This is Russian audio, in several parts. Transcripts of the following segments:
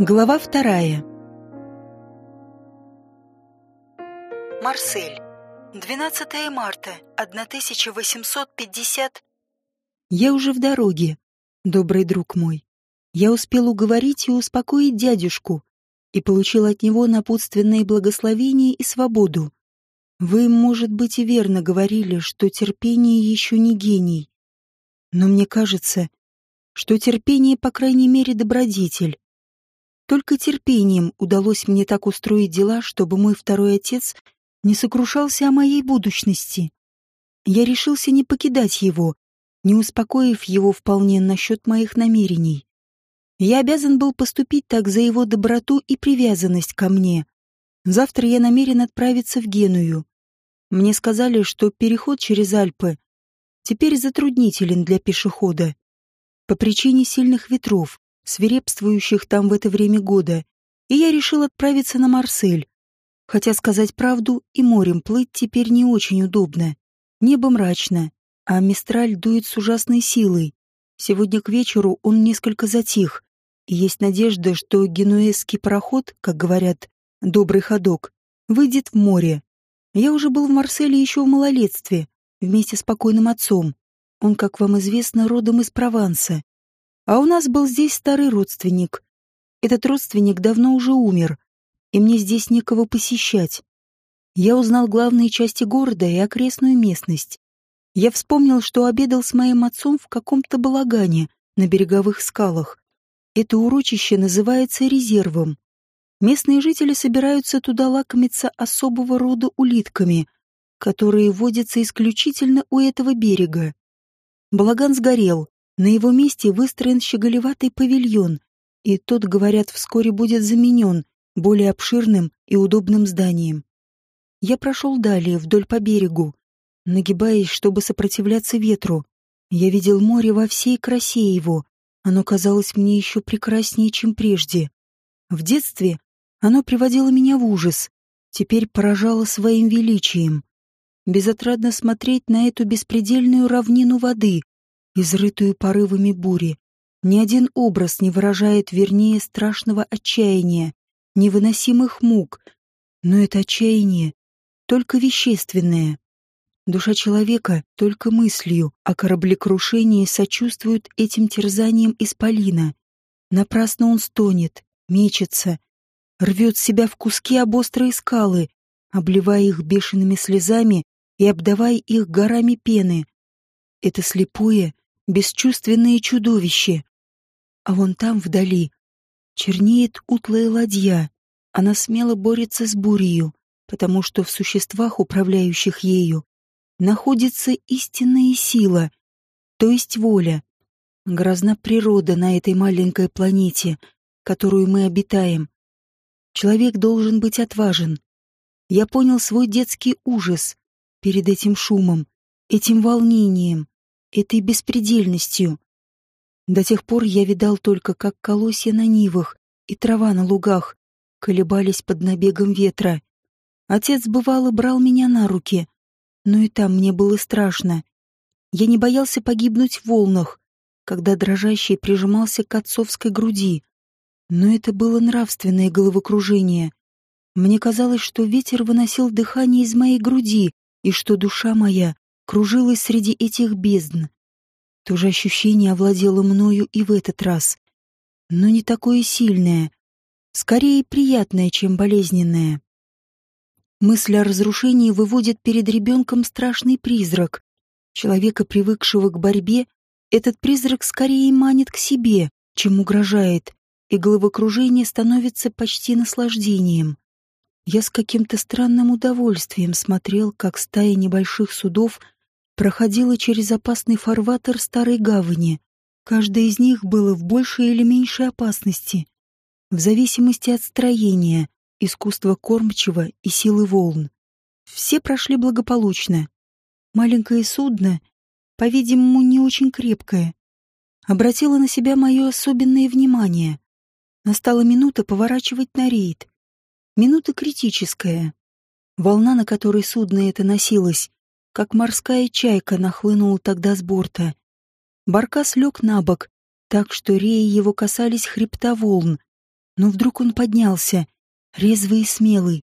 Глава вторая. Марсель. 12 марта 1850. Я уже в дороге, добрый друг мой. Я успел уговорить и успокоить дядюшку и получил от него напутственные благословения и свободу. Вы, может быть, и верно говорили, что терпение еще не гений. Но мне кажется, что терпение, по крайней мере, добродетель. Только терпением удалось мне так устроить дела, чтобы мой второй отец не сокрушался о моей будущности. Я решился не покидать его, не успокоив его вполне насчет моих намерений. Я обязан был поступить так за его доброту и привязанность ко мне. Завтра я намерен отправиться в Геную. Мне сказали, что переход через Альпы теперь затруднителен для пешехода по причине сильных ветров, свирепствующих там в это время года, и я решил отправиться на Марсель. Хотя сказать правду, и морем плыть теперь не очень удобно. Небо мрачно, а мистраль дует с ужасной силой. Сегодня к вечеру он несколько затих, и есть надежда, что генуэзский пароход, как говорят, добрый ходок, выйдет в море. Я уже был в Марселе еще в малолетстве, вместе с покойным отцом. Он, как вам известно, родом из Прованса. А у нас был здесь старый родственник. Этот родственник давно уже умер, и мне здесь некого посещать. Я узнал главные части города и окрестную местность. Я вспомнил, что обедал с моим отцом в каком-то балагане на береговых скалах. Это урочище называется резервом. Местные жители собираются туда лакомиться особого рода улитками, которые водятся исключительно у этого берега. Балаган сгорел, на его месте выстроен щеголеватый павильон, и тот, говорят, вскоре будет заменен более обширным и удобным зданием. Я прошел далее, вдоль по берегу, нагибаясь, чтобы сопротивляться ветру. Я видел море во всей красе его. Оно казалось мне еще прекраснее, чем прежде. В детстве оно приводило меня в ужас, теперь поражало своим величием. Безотрадно смотреть на эту беспредельную равнину воды, изрытую порывами бури. Ни один образ не выражает вернее страшного отчаяния, невыносимых мук, но это отчаяние только вещественное. Душа человека только мыслью о кораблекрушении сочувствует этим терзаниям исполина. Напрасно он стонет, мечется, рвет себя в куски об острые скалы, обливая их бешеными слезами и обдавая их горами пены. Это слепое, бесчувственное чудовище. А вон там, вдали, чернеет утлая ладья. Она смело борется с бурью, потому что в существах, управляющих ею, находится истинная сила, то есть воля. Грозна природа на этой маленькой планете, которую мы обитаем. Человек должен быть отважен. Я понял свой детский ужас перед этим шумом, этим волнением, этой беспредельностью. До тех пор я видал только, как колосья на нивах и трава на лугах колебались под набегом ветра. Отец бывало брал меня на руки, но и там мне было страшно. Я не боялся погибнуть в волнах, когда дрожащий прижимался к отцовской груди. Но это было нравственное головокружение. Мне казалось, что ветер выносил дыхание из моей груди, и что душа моя кружилась среди этих бездн. То же ощущение овладело мною и в этот раз, но не такое сильное, скорее приятное, чем болезненное. Мысль о разрушении выводит перед ребенком страшный призрак. Человека, привыкшего к борьбе, этот призрак скорее манит к себе, чем угрожает, и головокружение становится почти наслаждением. Я с каким-то странным удовольствием смотрел, как стая небольших судов проходила через опасный фарватер старой гавани. Каждое из них было в большей или меньшей опасности, в зависимости от строения, искусства кормчего и силы волн. Все прошли благополучно. Маленькое судно, по-видимому, не очень крепкое, обратило на себя мое особенное внимание. Настала минута поворачивать на рейд. Минута критическая. Волна, на которой судно это носилось, как морская чайка нахлынула тогда с борта. Баркас лег на бок, так что реи его касались хребта волн. Но вдруг он поднялся, резвый и смелый,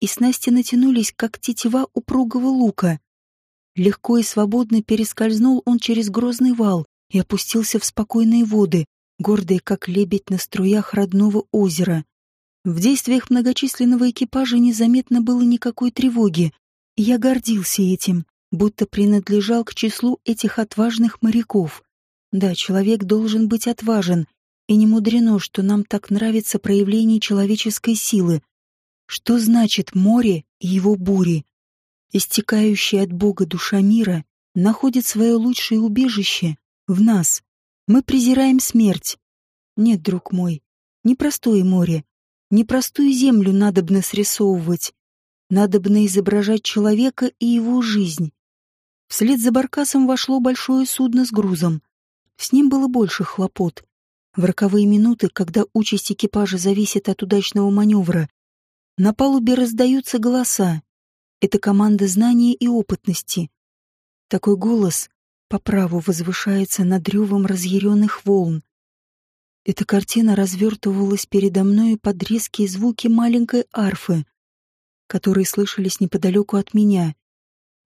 и снасти натянулись, как тетива упругого лука. Легко и свободно перескользнул он через грозный вал и опустился в спокойные воды, гордые, как лебедь на струях родного озера. В действиях многочисленного экипажа незаметно было никакой тревоги, я гордился этим, будто принадлежал к числу этих отважных моряков. Да, человек должен быть отважен, и не мудрено, что нам так нравится проявление человеческой силы. Что значит море и его бури? Истекающая от Бога душа мира находит свое лучшее убежище в нас. Мы презираем смерть. Нет, друг мой, непростое море, непростую землю надобно срисовывать. Надобно изображать человека и его жизнь. Вслед за баркасом вошло большое судно с грузом. С ним было больше хлопот. В роковые минуты, когда участь экипажа зависит от удачного маневра, на палубе раздаются голоса. Это команда знания и опытности. Такой голос по праву возвышается над ревом разъяренных волн. Эта картина развертывалась передо мной под резкие звуки маленькой арфы, которые слышались неподалеку от меня.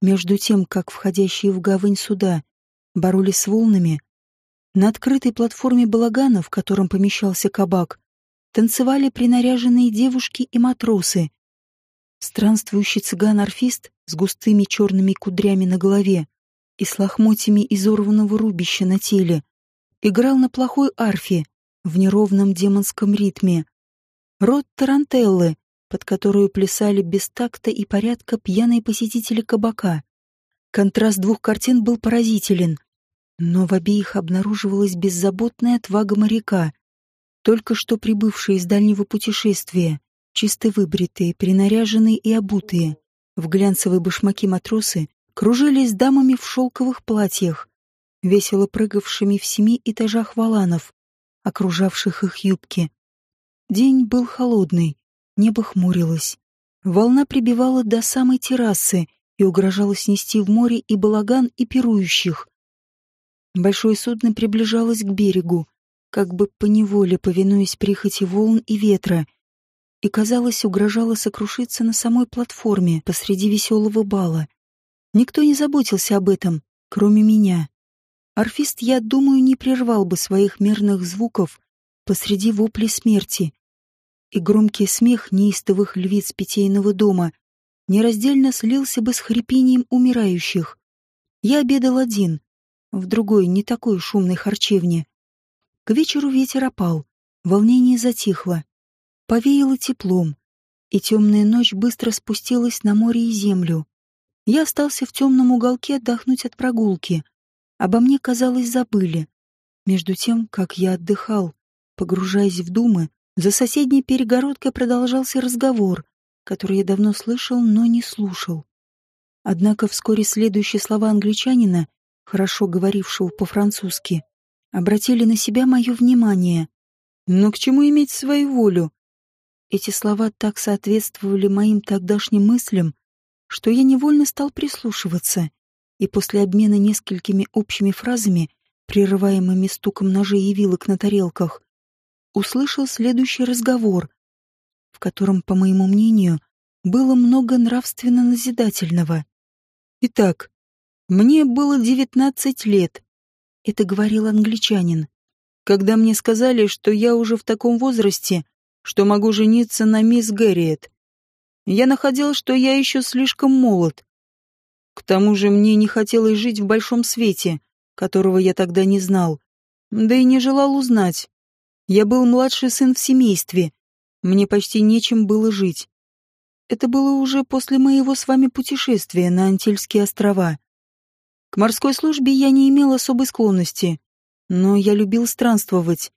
Между тем, как входящие в гавань суда боролись с волнами, на открытой платформе балагана, в котором помещался кабак, танцевали принаряженные девушки и матросы. Странствующий цыган-орфист с густыми черными кудрями на голове и с лохмотьями изорванного рубища на теле играл на плохой арфе в неровном демонском ритме. Род тарантеллы, под которую плясали без такта и порядка пьяные посетители кабака. Контраст двух картин был поразителен, но в обеих обнаруживалась беззаботная отвага моряка, только что прибывшие из дальнего путешествия, чисто выбритые, принаряженные и обутые, в глянцевые башмаки матросы кружились дамами в шелковых платьях, весело прыгавшими в семи этажах валанов, окружавших их юбки. День был холодный, Небо хмурилось. Волна прибивала до самой террасы и угрожала снести в море и балаган, и пирующих. Большое судно приближалось к берегу, как бы поневоле повинуясь прихоти волн и ветра, и, казалось, угрожало сокрушиться на самой платформе посреди веселого бала. Никто не заботился об этом, кроме меня. Орфист, я думаю, не прервал бы своих мерных звуков посреди вопли смерти, и громкий смех неистовых львиц питейного дома нераздельно слился бы с хрипением умирающих. Я обедал один, в другой, не такой шумной харчевне. К вечеру ветер опал, волнение затихло, повеяло теплом, и темная ночь быстро спустилась на море и землю. Я остался в темном уголке отдохнуть от прогулки. Обо мне, казалось, забыли. Между тем, как я отдыхал, погружаясь в думы, за соседней перегородкой продолжался разговор, который я давно слышал, но не слушал. Однако вскоре следующие слова англичанина, хорошо говорившего по-французски, обратили на себя мое внимание. Но к чему иметь свою волю? Эти слова так соответствовали моим тогдашним мыслям, что я невольно стал прислушиваться, и после обмена несколькими общими фразами, прерываемыми стуком ножей и вилок на тарелках, услышал следующий разговор, в котором, по моему мнению, было много нравственно-назидательного. «Итак, мне было девятнадцать лет», — это говорил англичанин, «когда мне сказали, что я уже в таком возрасте, что могу жениться на мисс Гэриет. Я находил, что я еще слишком молод. К тому же мне не хотелось жить в большом свете, которого я тогда не знал, да и не желал узнать, я был младший сын в семействе. Мне почти нечем было жить. Это было уже после моего с вами путешествия на Антильские острова. К морской службе я не имел особой склонности, но я любил странствовать,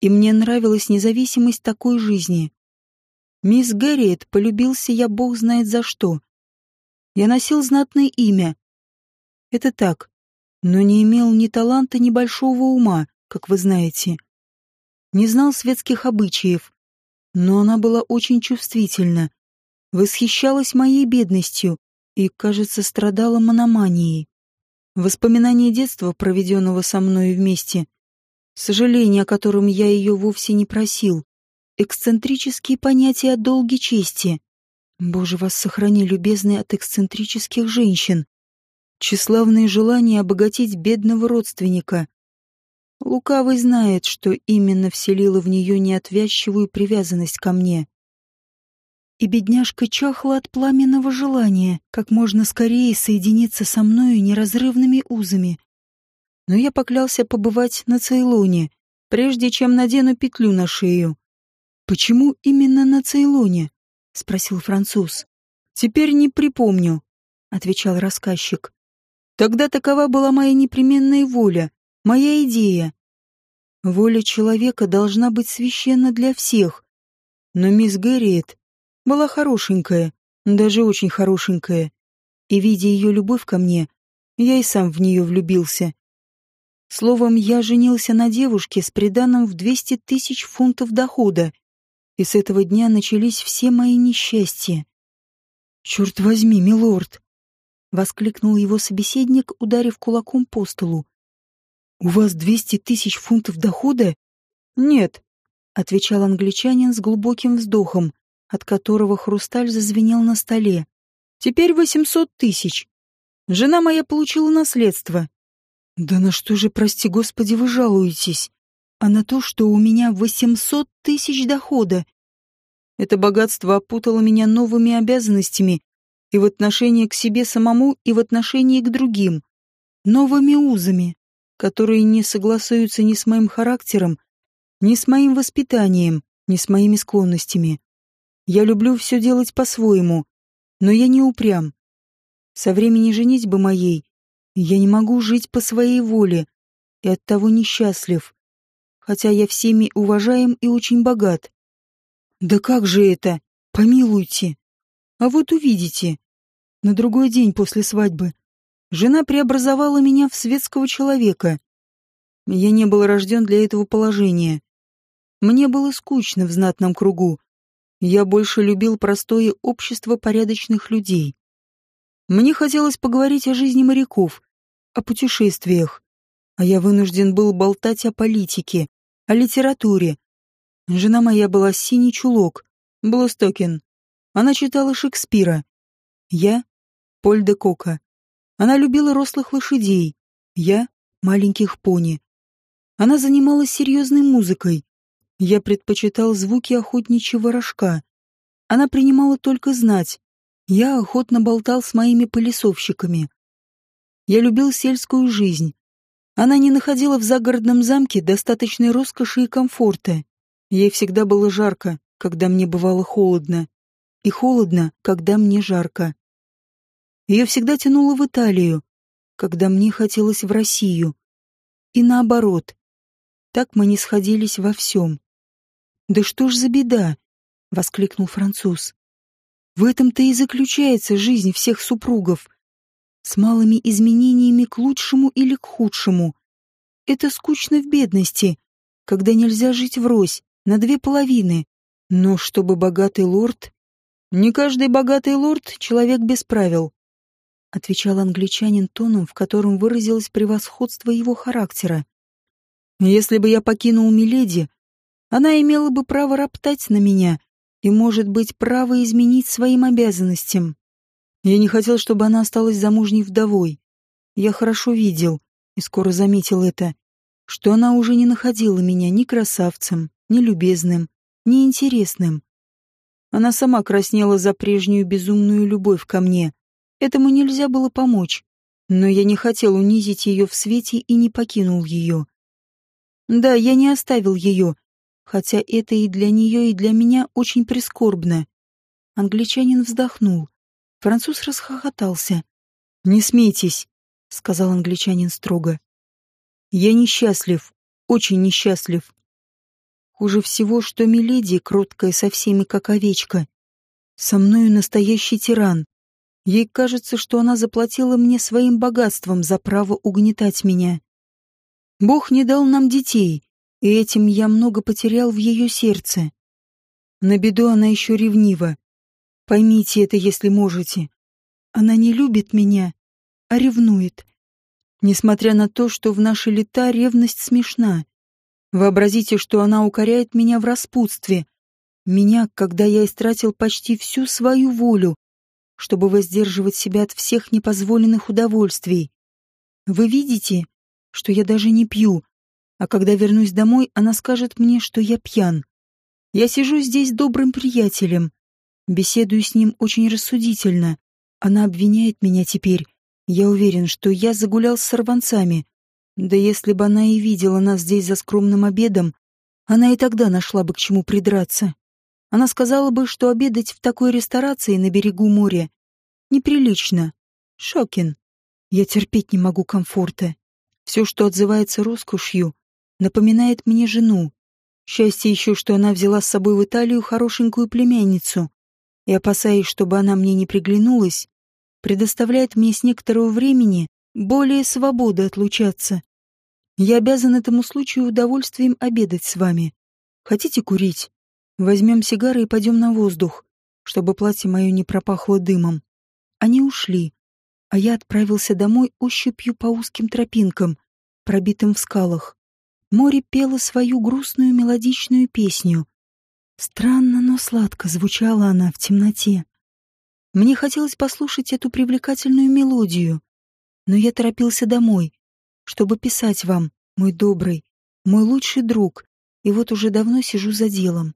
и мне нравилась независимость такой жизни. Мисс Гарриет полюбился я бог знает за что. Я носил знатное имя. Это так, но не имел ни таланта, ни большого ума, как вы знаете не знал светских обычаев, но она была очень чувствительна, восхищалась моей бедностью и, кажется, страдала мономанией. Воспоминания детства, проведенного со мной вместе, сожаление, о котором я ее вовсе не просил, эксцентрические понятия о долге чести. Боже, вас сохрани, любезные, от эксцентрических женщин. Тщеславные желания обогатить бедного родственника. Лукавый знает, что именно вселило в нее неотвязчивую привязанность ко мне. И бедняжка чахла от пламенного желания как можно скорее соединиться со мною неразрывными узами. Но я поклялся побывать на Цейлоне, прежде чем надену петлю на шею. «Почему именно на Цейлоне?» — спросил француз. «Теперь не припомню», — отвечал рассказчик. «Тогда такова была моя непременная воля, моя идея. Воля человека должна быть священна для всех. Но мисс Гэрриет была хорошенькая, даже очень хорошенькая. И, видя ее любовь ко мне, я и сам в нее влюбился. Словом, я женился на девушке с приданым в 200 тысяч фунтов дохода, и с этого дня начались все мои несчастья. «Черт возьми, милорд!» — воскликнул его собеседник, ударив кулаком по столу. «У вас двести тысяч фунтов дохода?» «Нет», — отвечал англичанин с глубоким вздохом, от которого хрусталь зазвенел на столе. «Теперь восемьсот тысяч. Жена моя получила наследство». «Да на что же, прости господи, вы жалуетесь?» а на то, что у меня 800 тысяч дохода. Это богатство опутало меня новыми обязанностями и в отношении к себе самому, и в отношении к другим, новыми узами, которые не согласуются ни с моим характером, ни с моим воспитанием, ни с моими склонностями. Я люблю все делать по-своему, но я не упрям. Со времени женитьбы моей я не могу жить по своей воле и оттого несчастлив хотя я всеми уважаем и очень богат. Да как же это? Помилуйте. А вот увидите. На другой день после свадьбы жена преобразовала меня в светского человека. Я не был рожден для этого положения. Мне было скучно в знатном кругу. Я больше любил простое общество порядочных людей. Мне хотелось поговорить о жизни моряков, о путешествиях, а я вынужден был болтать о политике, о литературе. Жена моя была синий чулок, Блустокин. Она читала Шекспира. Я — Поль де Кока. Она любила рослых лошадей. Я — маленьких пони. Она занималась серьезной музыкой. Я предпочитал звуки охотничьего рожка. Она принимала только знать. Я охотно болтал с моими пылесовщиками. Я любил сельскую жизнь. Она не находила в загородном замке достаточной роскоши и комфорта. Ей всегда было жарко, когда мне бывало холодно, и холодно, когда мне жарко. Ее всегда тянуло в Италию, когда мне хотелось в Россию. И наоборот. Так мы не сходились во всем. «Да что ж за беда!» — воскликнул француз. «В этом-то и заключается жизнь всех супругов с малыми изменениями к лучшему или к худшему. Это скучно в бедности, когда нельзя жить врозь, на две половины. Но чтобы богатый лорд... Не каждый богатый лорд — человек без правил, — отвечал англичанин тоном, в котором выразилось превосходство его характера. Если бы я покинул Миледи, она имела бы право роптать на меня и, может быть, право изменить своим обязанностям. Я не хотел, чтобы она осталась замужней вдовой. Я хорошо видел, и скоро заметил это, что она уже не находила меня ни красавцем, ни любезным, ни интересным. Она сама краснела за прежнюю безумную любовь ко мне. Этому нельзя было помочь, но я не хотел унизить ее в свете и не покинул ее. Да, я не оставил ее, хотя это и для нее, и для меня очень прискорбно. Англичанин вздохнул. Француз расхохотался. «Не смейтесь», — сказал англичанин строго. «Я несчастлив, очень несчастлив. Хуже всего, что Миледи, кроткая со всеми как овечка, со мною настоящий тиран. Ей кажется, что она заплатила мне своим богатством за право угнетать меня. Бог не дал нам детей, и этим я много потерял в ее сердце. На беду она еще ревнива. Поймите это, если можете. Она не любит меня, а ревнует. Несмотря на то, что в наши лета ревность смешна. Вообразите, что она укоряет меня в распутстве, Меня, когда я истратил почти всю свою волю, чтобы воздерживать себя от всех непозволенных удовольствий. Вы видите, что я даже не пью, а когда вернусь домой, она скажет мне, что я пьян. Я сижу здесь добрым приятелем, беседую с ним очень рассудительно. Она обвиняет меня теперь. Я уверен, что я загулял с сорванцами. Да если бы она и видела нас здесь за скромным обедом, она и тогда нашла бы к чему придраться. Она сказала бы, что обедать в такой ресторации на берегу моря неприлично. Шокин. Я терпеть не могу комфорта. Все, что отзывается роскошью, напоминает мне жену. Счастье еще, что она взяла с собой в Италию хорошенькую племянницу и, опасаясь, чтобы она мне не приглянулась, предоставляет мне с некоторого времени более свободы отлучаться. Я обязан этому случаю удовольствием обедать с вами. Хотите курить? Возьмем сигары и пойдем на воздух, чтобы платье мое не пропахло дымом. Они ушли, а я отправился домой ощупью по узким тропинкам, пробитым в скалах. Море пело свою грустную мелодичную песню. Странно, но сладко звучала она в темноте. Мне хотелось послушать эту привлекательную мелодию, но я торопился домой, чтобы писать вам, мой добрый, мой лучший друг, и вот уже давно сижу за делом.